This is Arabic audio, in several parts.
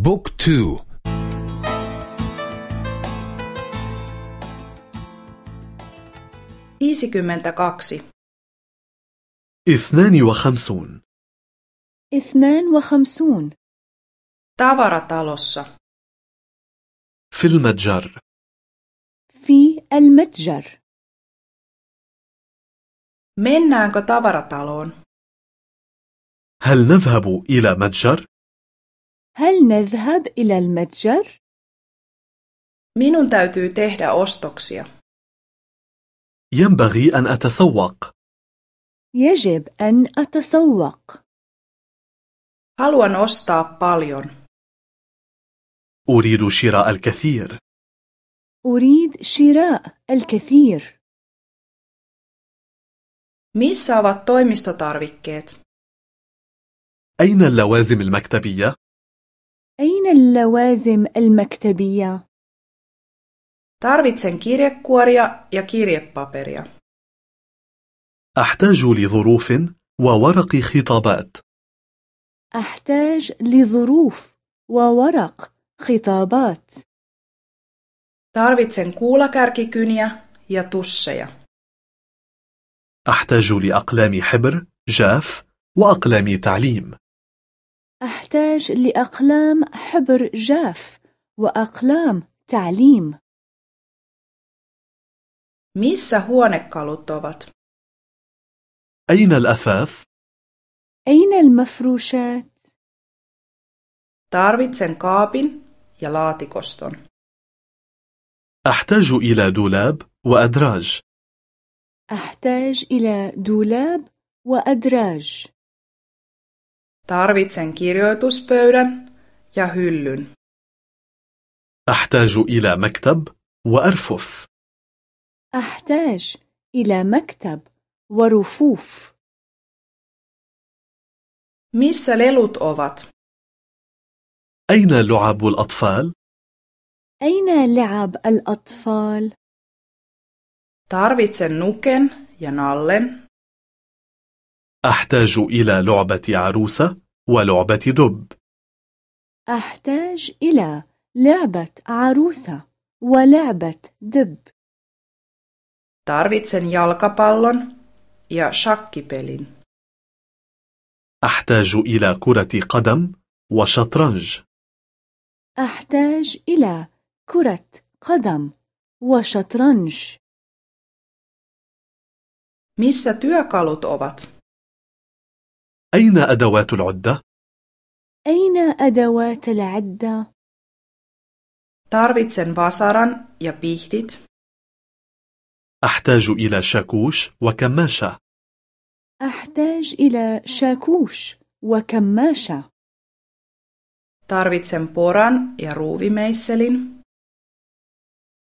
بوك تو. kaksi اثنان وخمسون. اثنان وخمسون. Tavaratalossa. في المتجر. في المتجر. Mennäänkö tavarataloon? هل نذهب إلى متجر؟ هل نذهب إلى المتجر؟ Minun täytyy tehdä ostoksia. ينبغي أن أتسوق يجب أن أتسوق Haluan ostaa paljon. أريد شراء الكثير أريد شراء الكثير Missä ovat toimistotarvikkeet? أين اللوازم المكتبية؟ أين اللوازم المكتبية؟ Tarvitsen kirjekuoria ja kirjepaperia. أحتاج لظروف وورق خطابات أحتاج لظروف وورق خطابات Tarvitsen kuulakärkikyniä ja tusseja. أحتاج لأقلام حبر جاف وأقلام تعليم أحتاج لأقلام حبر جاف وأقلام تعليم Missä huonekalut ovat? أين الأثاث؟ أين المفروشات؟ Tarvitsen kaapin ja laatikoston. أحتاج إلى دولاب وأدراج أحتاج إلى دولاب وأدراج Tarvitsen kirjoituspöydän ja hyllyn. أحتاج إلى مكتب وأرفف أحتاج إلى مكتب ورفوف Missä lelut ovat? أين لعب الأطفال؟ أين لعب الأطفال؟ Tarvitsen nuken ja nallen. أحتاج إلى لعبة عروسة ولعبة دب أحتاج إلى لعبة عروسة ولعبة دب Tarvitsen jalkapallon ja shakkipelin. أحتاج إلى كرة قدم وشطرنج أحتاج إلى كرة قدم وشطرنج Missä työkalut ovat? أين أدوات العدة؟ أين أدوات العدة؟ Tarvitsen vasaran ja pihdit. أحتاج إلى شاكوش وكماشة أحتاج إلى شاكوش وكماشة Tarvitsen poran ja ruuvimeisselin.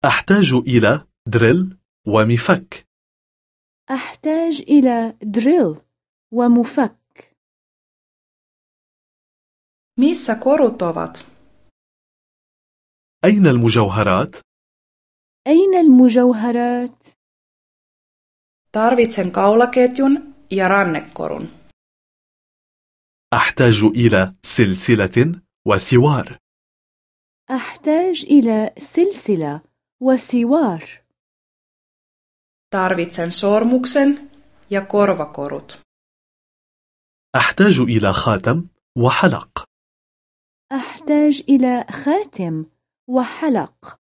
أحتاج إلى دريل ومفك أحتاج إلى دريل ومفك Missä korut ovat? أين المجوهرات؟ أين المجوهرات؟ Tarvitsen kaulaketjun ja rannekorun. أحتاج إلى سلسلة وسوار أحتاج إلى سلسلة وسوار Tarvitsen sormuksen ja korvakorut. أحتاج إلى خاتم وحلق أحتاج إلى خاتم وحلق.